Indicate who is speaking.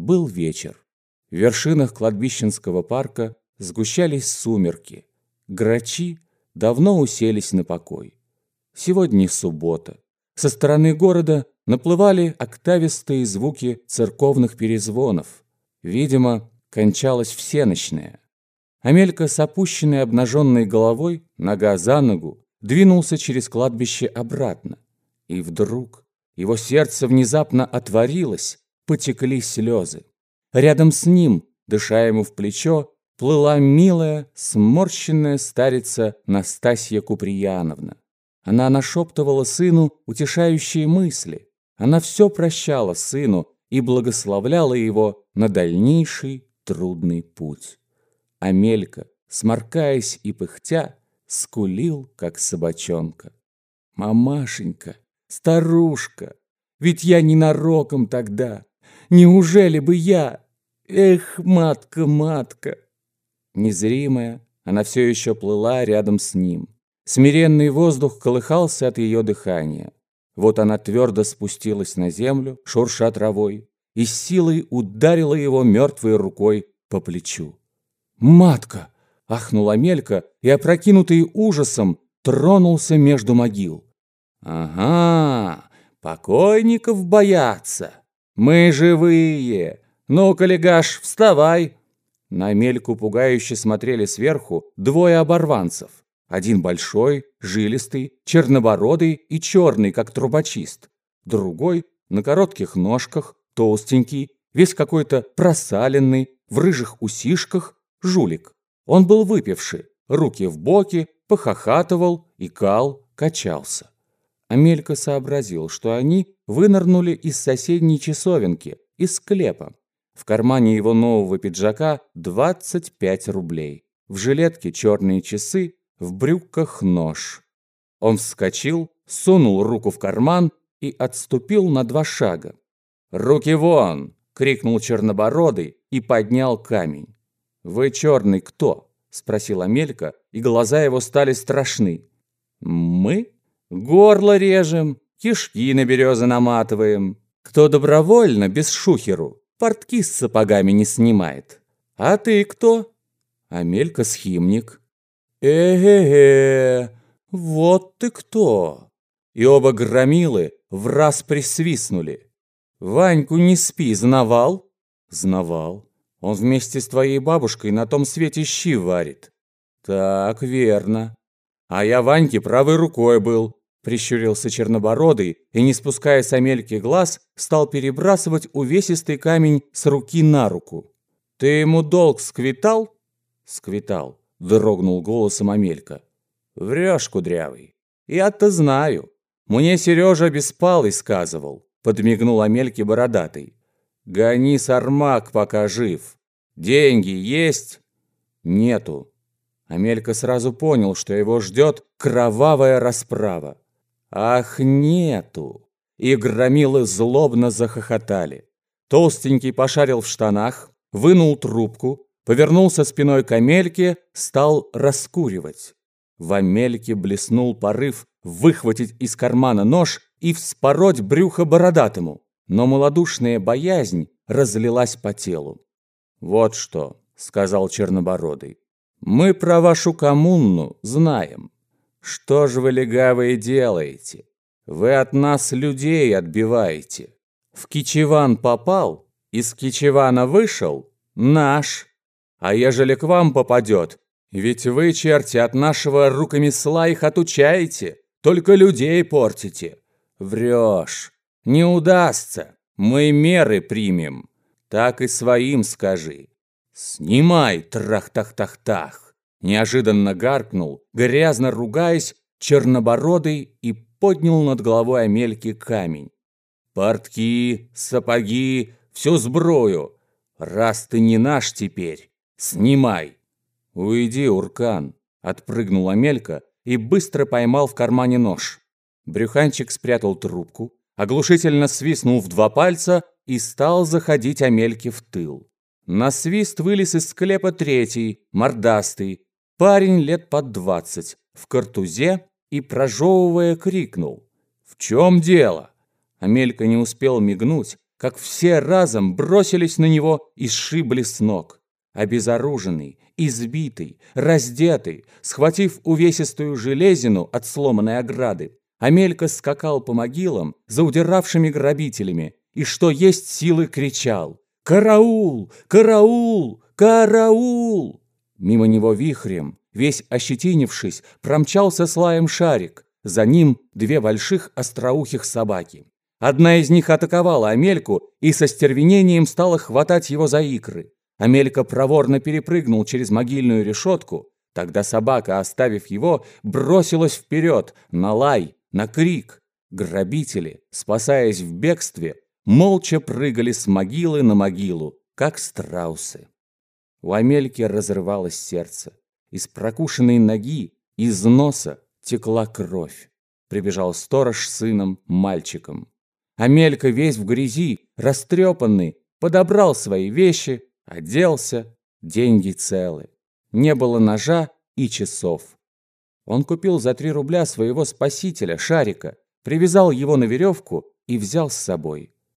Speaker 1: Был вечер. В вершинах кладбищенского парка сгущались сумерки. Грачи давно уселись на покой. Сегодня суббота. Со стороны города наплывали октавистые звуки церковных перезвонов. Видимо, кончалась всеночная. Амелька с опущенной обнаженной головой, нога за ногу, двинулся через кладбище обратно. И вдруг его сердце внезапно отворилось, потекли слезы. Рядом с ним, дыша ему в плечо, плыла милая, сморщенная старица Настасья Куприяновна. Она нашептывала сыну утешающие мысли. Она все прощала сыну и благословляла его на дальнейший трудный путь. Амелька, сморкаясь и пыхтя, скулил, как собачонка. «Мамашенька, старушка, ведь я ненароком тогда. Неужели бы я? Эх, матка, матка!» Незримая, она все еще плыла рядом с ним. Смиренный воздух колыхался от ее дыхания. Вот она твердо спустилась на землю, шурша травой, и с силой ударила его мертвой рукой по плечу. «Матка!» — ахнула Мелька и, опрокинутый ужасом, тронулся между могил. «Ага, покойников боятся. Мы живые. Ну-ка, легаш, вставай!» На Мельку пугающе смотрели сверху двое оборванцев. Один большой, жилистый, чернобородый и черный, как трубочист. Другой на коротких ножках, толстенький, весь какой-то просаленный, в рыжих усишках, жулик. Он был выпивший, руки в боки, похохатывал, икал, качался. Амелька сообразил, что они вынырнули из соседней часовенки, из склепа. В кармане его нового пиджака 25 рублей. В жилетке черные часы, в брюках нож. Он вскочил, сунул руку в карман и отступил на два шага. «Руки вон!» — крикнул Чернобородый и поднял камень. «Вы черный кто?» — спросил Амелька, и глаза его стали страшны. «Мы? Горло режем, кишки на березы наматываем. Кто добровольно, без шухеру, портки с сапогами не снимает. А ты кто?» Амелька схимник. «Э-э-э, вот ты кто!» И оба громилы в раз присвистнули. «Ваньку не спи, знавал?» «Знавал. Он вместе с твоей бабушкой на том свете щи варит». «Так, верно. А я Ваньке правой рукой был», прищурился Чернобородый и, не спуская с Амельки глаз, стал перебрасывать увесистый камень с руки на руку. «Ты ему долг сквитал?» «Сквитал дрогнул голосом Амелька. Врешь, кудрявый. Я-то знаю. Мне Сережа Беспалый сказывал, подмигнул Амельке бородатый. Гони сармак, пока жив. Деньги есть? Нету. Амелька сразу понял, что его ждет кровавая расправа. Ах, нету. И громилы злобно захохотали. Толстенький пошарил в штанах, вынул трубку, повернулся спиной к Амельке, стал раскуривать. В Амельке блеснул порыв выхватить из кармана нож и вспороть брюхо бородатому, но малодушная боязнь разлилась по телу. «Вот что», — сказал Чернобородый, — «мы про вашу коммуну знаем. Что же вы, легавые, делаете? Вы от нас людей отбиваете. В Кичеван попал, из Кичевана вышел — наш». А ежели к вам попадет, ведь вы, черти, от нашего рукомесла их отучаете, только людей портите. Врешь. Не удастся. Мы меры примем. Так и своим скажи. Снимай, трах-тах-тах-тах. Неожиданно гаркнул, грязно ругаясь, чернобородый и поднял над головой Амельки камень. Портки, сапоги, всю сброю. Раз ты не наш теперь, «Снимай!» «Уйди, Уркан!» – отпрыгнул Амелька и быстро поймал в кармане нож. Брюханчик спрятал трубку, оглушительно свистнул в два пальца и стал заходить Амельке в тыл. На свист вылез из склепа третий, мордастый, парень лет под двадцать, в картузе и, прожевывая, крикнул. «В чем дело?» Амелька не успел мигнуть, как все разом бросились на него и сшибли с ног. Обезоруженный, избитый, раздетый, схватив увесистую железину от сломанной ограды, Амелька скакал по могилам за удиравшими грабителями и что есть силы кричал «Караул! Караул! Караул!» Мимо него вихрем, весь ощетинившись, промчался слаем шарик. За ним две больших остроухих собаки. Одна из них атаковала Амельку и со стервенением стала хватать его за икры. Амелька проворно перепрыгнул через могильную решетку. Тогда собака, оставив его, бросилась вперед, на лай, на крик. Грабители, спасаясь в бегстве, молча прыгали с могилы на могилу, как страусы. У Амельки разрывалось сердце. Из прокушенной ноги, из носа текла кровь. Прибежал сторож с сыном, мальчиком. Амелька весь в грязи, растрепанный, подобрал свои вещи, Оделся, деньги целы. Не было ножа и часов. Он купил за три рубля своего спасителя, Шарика, привязал его на веревку и взял с собой.